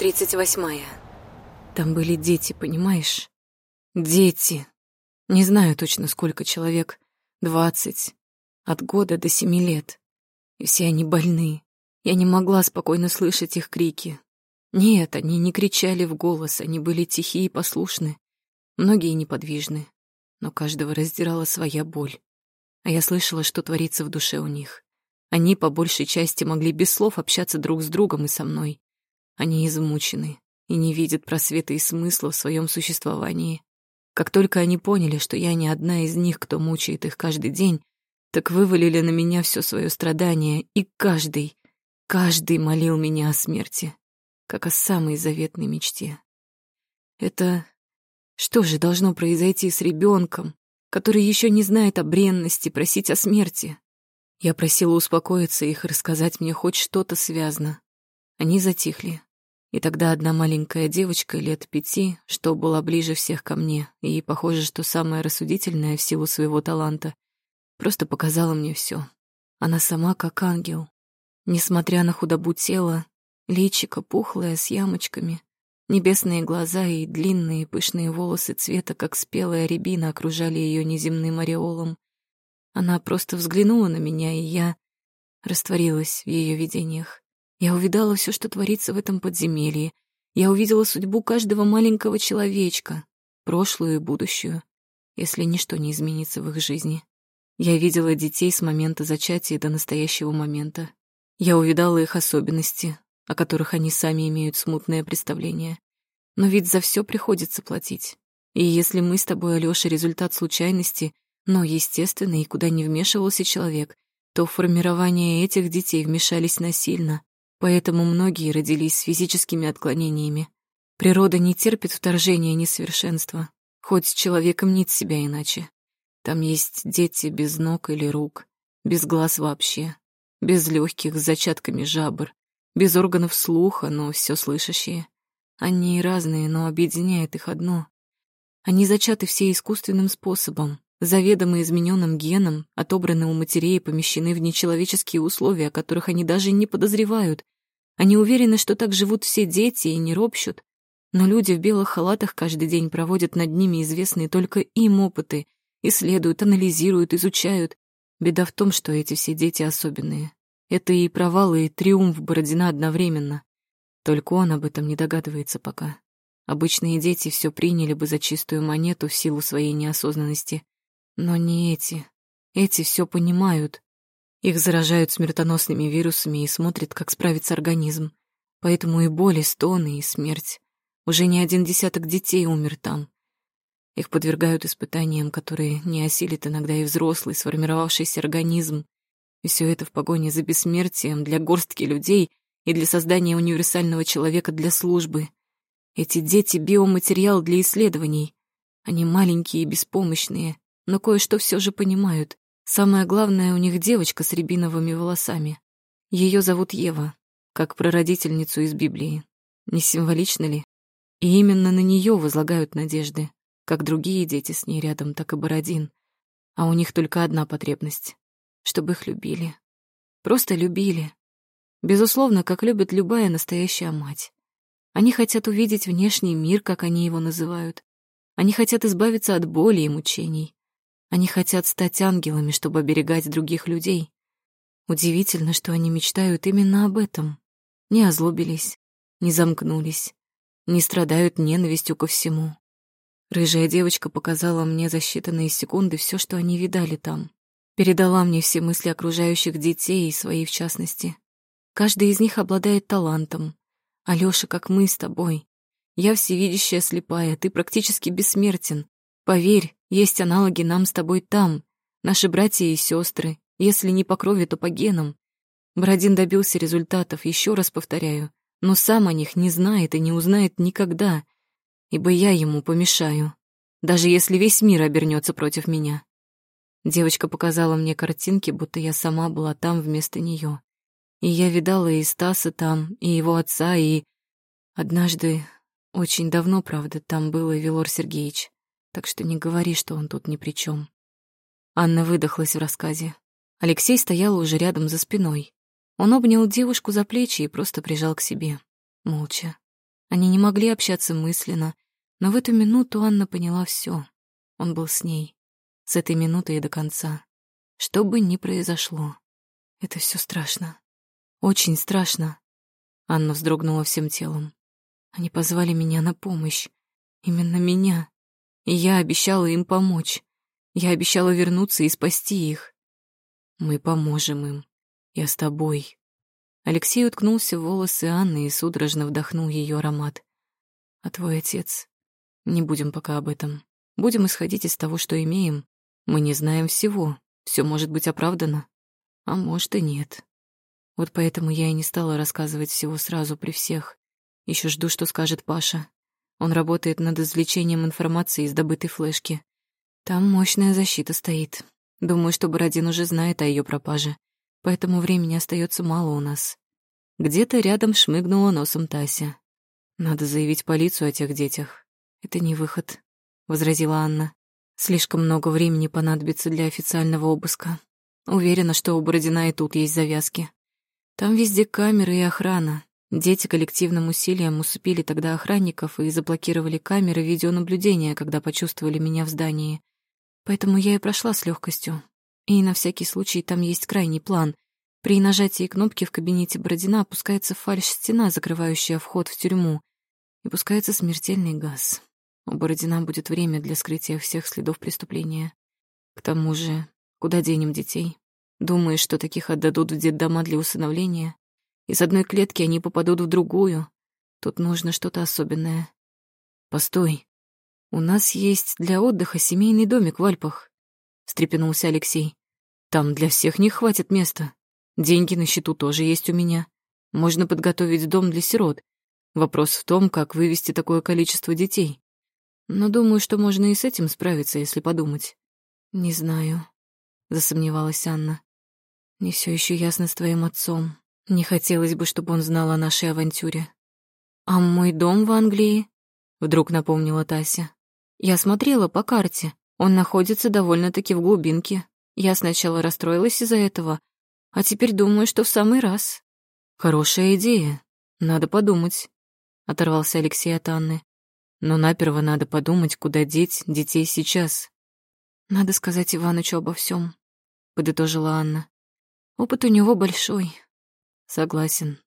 Тридцать восьмая. Там были дети, понимаешь? Дети. Не знаю точно, сколько человек. Двадцать. От года до семи лет. И все они больны. Я не могла спокойно слышать их крики. Нет, они не кричали в голос, они были тихие и послушны. Многие неподвижны. Но каждого раздирала своя боль. А я слышала, что творится в душе у них. Они по большей части могли без слов общаться друг с другом и со мной. Они измучены и не видят просвета и смысла в своем существовании. Как только они поняли, что я не одна из них, кто мучает их каждый день, так вывалили на меня все свое страдание, и каждый, каждый молил меня о смерти, как о самой заветной мечте. Это что же должно произойти с ребенком, который еще не знает о бренности, просить о смерти? Я просила успокоиться их и рассказать мне хоть что-то связано. Они затихли, и тогда одна маленькая девочка лет пяти, что была ближе всех ко мне, и, похоже, что самая рассудительная в силу своего таланта, просто показала мне все. Она сама как ангел. Несмотря на худобу тела, личико пухлое с ямочками, небесные глаза и длинные пышные волосы цвета, как спелая рябина, окружали ее неземным ореолом. Она просто взглянула на меня, и я растворилась в ее видениях. Я увидала все, что творится в этом подземелье. Я увидела судьбу каждого маленького человечка, прошлую и будущую, если ничто не изменится в их жизни. Я видела детей с момента зачатия до настоящего момента. Я увидала их особенности, о которых они сами имеют смутное представление. Но ведь за все приходится платить. И если мы с тобой, Алёша, результат случайности, но естественный и куда не вмешивался человек, то в формирование этих детей вмешались насильно, Поэтому многие родились с физическими отклонениями. Природа не терпит вторжения несовершенства, хоть с человеком нет себя иначе. Там есть дети без ног или рук, без глаз вообще, без легких с зачатками жабр, без органов слуха, но все слышащие. Они разные, но объединяет их одно. Они зачаты все искусственным способом, заведомо измененным геном, отобраны у матерей и помещены в нечеловеческие условия, о которых они даже не подозревают. Они уверены, что так живут все дети и не ропщут. Но люди в белых халатах каждый день проводят над ними известные только им опыты, исследуют, анализируют, изучают. Беда в том, что эти все дети особенные. Это и провалы, и триумф Бородина одновременно. Только он об этом не догадывается пока. Обычные дети все приняли бы за чистую монету в силу своей неосознанности. Но не эти. Эти все понимают. Их заражают смертоносными вирусами и смотрят, как справится организм. Поэтому и боли, стоны, и смерть. Уже не один десяток детей умер там. Их подвергают испытаниям, которые не осилит иногда и взрослый, сформировавшийся организм. И все это в погоне за бессмертием для горстки людей и для создания универсального человека для службы. Эти дети — биоматериал для исследований. Они маленькие и беспомощные, но кое-что все же понимают. Самое главное, у них девочка с рябиновыми волосами. Ее зовут Ева, как прародительницу из Библии. Не символично ли? И именно на нее возлагают надежды, как другие дети с ней рядом, так и Бородин. А у них только одна потребность — чтобы их любили. Просто любили. Безусловно, как любит любая настоящая мать. Они хотят увидеть внешний мир, как они его называют. Они хотят избавиться от боли и мучений. Они хотят стать ангелами, чтобы оберегать других людей. Удивительно, что они мечтают именно об этом. Не озлобились, не замкнулись, не страдают ненавистью ко всему. Рыжая девочка показала мне за считанные секунды все, что они видали там. Передала мне все мысли окружающих детей и свои в частности. Каждый из них обладает талантом. Алёша, как мы с тобой. Я всевидящая слепая, ты практически бессмертен. Поверь, есть аналоги нам с тобой там, наши братья и сестры, если не по крови, то по генам. Бородин добился результатов, еще раз повторяю, но сам о них не знает и не узнает никогда, ибо я ему помешаю, даже если весь мир обернется против меня. Девочка показала мне картинки, будто я сама была там вместо нее. И я видала и Стаса там, и его отца, и... Однажды, очень давно, правда, там был и Велор Сергеевич так что не говори, что он тут ни при чем. Анна выдохлась в рассказе. Алексей стоял уже рядом за спиной. Он обнял девушку за плечи и просто прижал к себе. Молча. Они не могли общаться мысленно, но в эту минуту Анна поняла все. Он был с ней. С этой минуты и до конца. Что бы ни произошло. Это все страшно. Очень страшно. Анна вздрогнула всем телом. Они позвали меня на помощь. Именно меня. И я обещала им помочь. Я обещала вернуться и спасти их. Мы поможем им. Я с тобой. Алексей уткнулся в волосы Анны и судорожно вдохнул ее аромат. А твой отец? Не будем пока об этом. Будем исходить из того, что имеем. Мы не знаем всего. Все может быть оправдано. А может и нет. Вот поэтому я и не стала рассказывать всего сразу при всех. Еще жду, что скажет Паша. Он работает над извлечением информации из добытой флешки. Там мощная защита стоит. Думаю, что Бородин уже знает о ее пропаже. Поэтому времени остается мало у нас. Где-то рядом шмыгнула носом Тася. Надо заявить полицию о тех детях. Это не выход, возразила Анна. Слишком много времени понадобится для официального обыска. Уверена, что у Бородина и тут есть завязки. Там везде камеры и охрана. Дети коллективным усилием усыпили тогда охранников и заблокировали камеры видеонаблюдения, когда почувствовали меня в здании. Поэтому я и прошла с легкостью. И на всякий случай там есть крайний план. При нажатии кнопки в кабинете Бородина опускается фальш-стена, закрывающая вход в тюрьму, и пускается смертельный газ. У Бородина будет время для скрытия всех следов преступления. К тому же, куда денем детей? Думаешь, что таких отдадут в детдома для усыновления? Из одной клетки они попадут в другую. Тут нужно что-то особенное. Постой. У нас есть для отдыха семейный домик в Альпах. Встрепенулся Алексей. Там для всех не хватит места. Деньги на счету тоже есть у меня. Можно подготовить дом для сирот. Вопрос в том, как вывести такое количество детей. Но думаю, что можно и с этим справиться, если подумать. Не знаю, засомневалась Анна. Не все еще ясно с твоим отцом. Не хотелось бы, чтобы он знал о нашей авантюре. А мой дом в Англии? Вдруг напомнила Тася. Я смотрела по карте. Он находится довольно-таки в глубинке. Я сначала расстроилась из-за этого, а теперь думаю, что в самый раз. Хорошая идея. Надо подумать. Оторвался Алексей от Анны. Но наперво надо подумать, куда деть детей сейчас. Надо сказать Иванычу обо всем, подытожила Анна. Опыт у него большой. Согласен.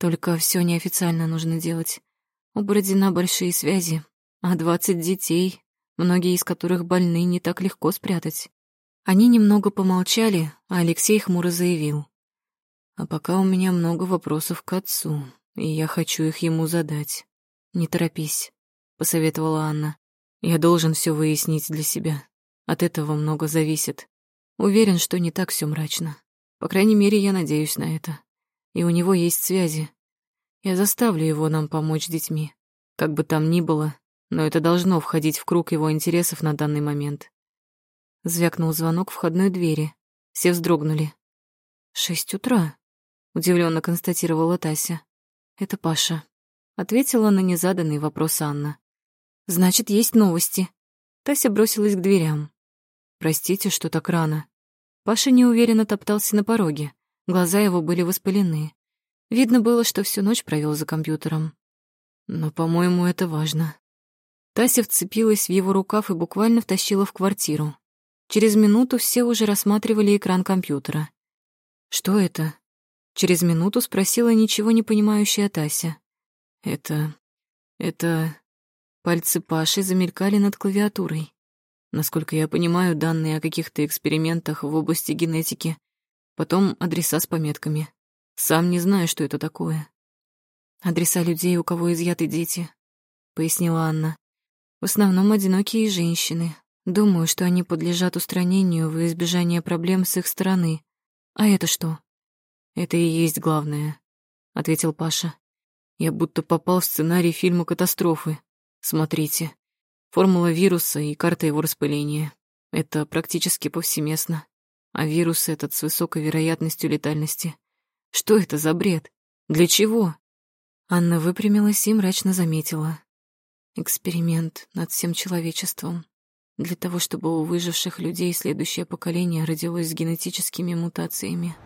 Только все неофициально нужно делать. У Бородина большие связи, а двадцать детей, многие из которых больны, не так легко спрятать. Они немного помолчали, а Алексей хмуро заявил. А пока у меня много вопросов к отцу, и я хочу их ему задать. Не торопись, посоветовала Анна. Я должен все выяснить для себя. От этого много зависит. Уверен, что не так все мрачно. По крайней мере, я надеюсь на это. И у него есть связи. Я заставлю его нам помочь с детьми. Как бы там ни было, но это должно входить в круг его интересов на данный момент. Звякнул звонок входной двери. Все вздрогнули. «Шесть утра», — удивленно констатировала Тася. «Это Паша», — ответила на незаданный вопрос Анна. «Значит, есть новости». Тася бросилась к дверям. «Простите, что так рано», Паша неуверенно топтался на пороге. Глаза его были воспалены. Видно было, что всю ночь провел за компьютером. Но, по-моему, это важно. Тася вцепилась в его рукав и буквально втащила в квартиру. Через минуту все уже рассматривали экран компьютера. «Что это?» Через минуту спросила ничего не понимающая Тася. «Это... это...» Пальцы Паши замелькали над клавиатурой. Насколько я понимаю, данные о каких-то экспериментах в области генетики. Потом адреса с пометками. Сам не знаю, что это такое. Адреса людей, у кого изъяты дети, пояснила Анна. В основном одинокие женщины. Думаю, что они подлежат устранению во избежание проблем с их стороны. А это что? Это и есть главное, ответил Паша. Я будто попал в сценарий фильма катастрофы. Смотрите. Формула вируса и карта его распыления. Это практически повсеместно. А вирус этот с высокой вероятностью летальности. Что это за бред? Для чего? Анна выпрямилась и мрачно заметила. Эксперимент над всем человечеством. Для того, чтобы у выживших людей следующее поколение родилось с генетическими мутациями.